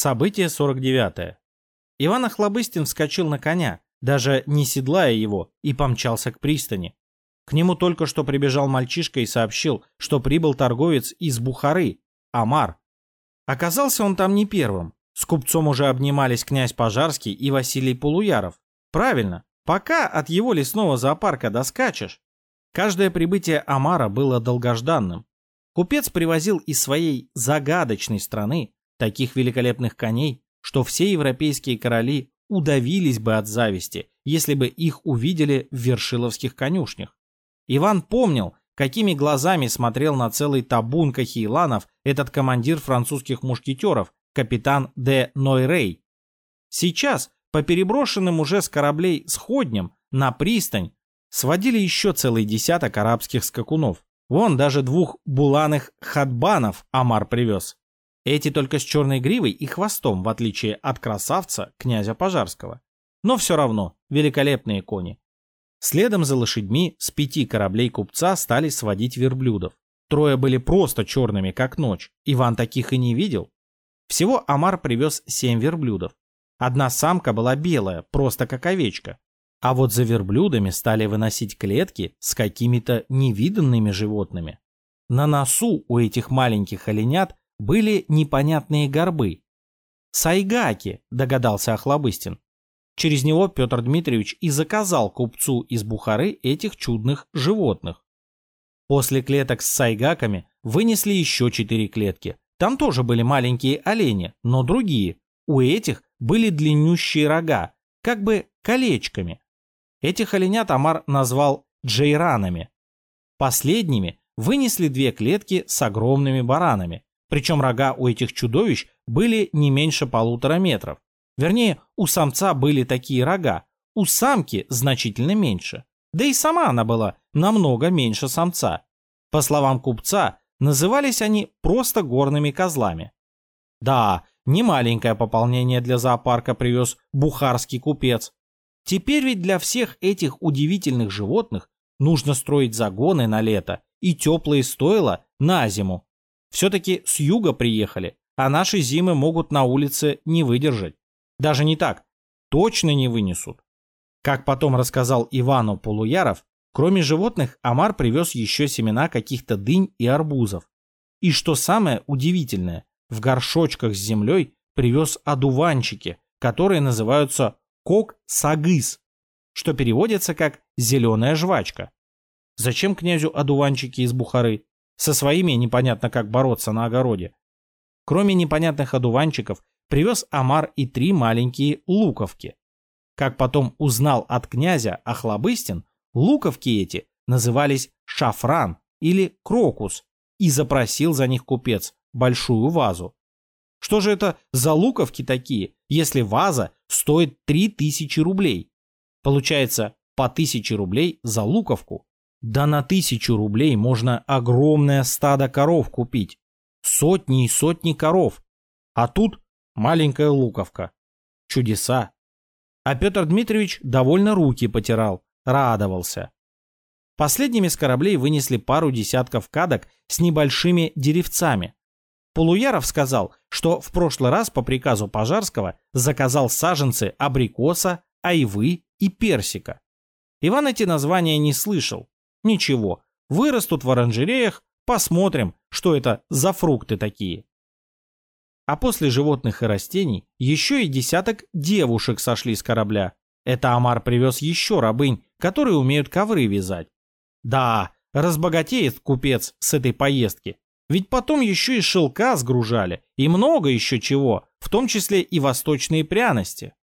Событие 49. Иван Охлобыстин вскочил на коня, даже не седлая его, и помчался к пристани. К нему только что прибежал мальчишка и сообщил, что прибыл торговец из Бухары, Амар. Оказался он там не первым. С купцом уже обнимались князь Пожарский и Василий Полуяров. Правильно, пока от его лесного зоопарка доскачешь. Каждое прибытие Амара было долгожданным. Купец привозил из своей загадочной страны таких великолепных коней, что все европейские короли удавились бы от зависти, если бы их увидели в вершиловских конюшнях. Иван помнил, какими глазами смотрел на целый табун кахииланов этот командир французских мушкетеров, капитан де Нойрей. Сейчас по переброшенным уже с кораблей сходням на пристань сводили еще целый десяток арабских скакунов. Вон даже двух буланых хадбанов Амар привез. Эти только с черной гривой и хвостом, в отличие от красавца князя Пожарского. Но все равно великолепные кони. Следом за лошадьми с пяти кораблей купца стали сводить верблюдов. Трое были просто черными, как ночь. Иван таких и не видел. Всего Амар привез семь верблюдов. Одна самка была белая, просто как овечка. А вот за верблюдами стали выносить клетки с какими-то невиданными животными. На носу у этих маленьких оленят были непонятные горбы. «Сайгаки», догадался Охлобыстин. Через него Петр Дмитриевич и заказал купцу из Бухары этих чудных животных. После клеток с сайгаками вынесли еще четыре клетки. Там тоже были маленькие олени, но другие. У этих были длиннющие рога, как бы колечками. Этих оленят Амар назвал джейранами. Последними вынесли две клетки с огромными баранами. Причем рога у этих чудовищ были не меньше полутора метров. Вернее, у самца были такие рога, у самки значительно меньше. Да и сама она была намного меньше самца. По словам купца, назывались они просто горными козлами. Да, не маленькое пополнение для зоопарка привез бухарский купец. Теперь ведь для всех этих удивительных животных нужно строить загоны на лето и теплые стойла на зиму, все-таки с юга приехали, а наши зимы могут на улице не выдержать. Даже не так, точно не вынесут. Как потом рассказал Ивану Полуяров, кроме животных Амар привез еще семена каких-то дынь и арбузов. И что самое удивительное, в горшочках с землей привез одуванчики, которые называются кок-сагыс, что переводится как «зеленая жвачка». Зачем князю одуванчики из Бухары? Со своими непонятно как бороться на огороде. Кроме непонятных одуванчиков, привез Амар и три маленькие луковки. Как потом узнал от князя Охлобыстин, луковки эти назывались шафран или крокус, и запросил за них купец большую вазу. Что же это за луковки такие, если ваза стоит 3000 рублей? Получается, по 1000 рублей за луковку. Да на тысячу рублей можно огромное стадо коров купить. Сотни и сотни коров. А тут маленькая луковка. Чудеса. А Петр Дмитриевич довольно руки потирал, радовался. Последними с кораблей вынесли пару десятков кадок с небольшими деревцами. Полуяров сказал, что в прошлый раз по приказу Пожарского заказал саженцы абрикоса, айвы и персика. Иван эти названия не слышал, Ничего, вырастут в оранжереях, посмотрим, что это за фрукты такие. А после животных и растений еще и десяток девушек сошли с корабля. Это Амар привез еще рабынь, которые умеют ковры вязать. Да, разбогатеет купец с этой поездки. Ведь потом еще и шелка сгружали, и много еще чего, в том числе и восточные пряности.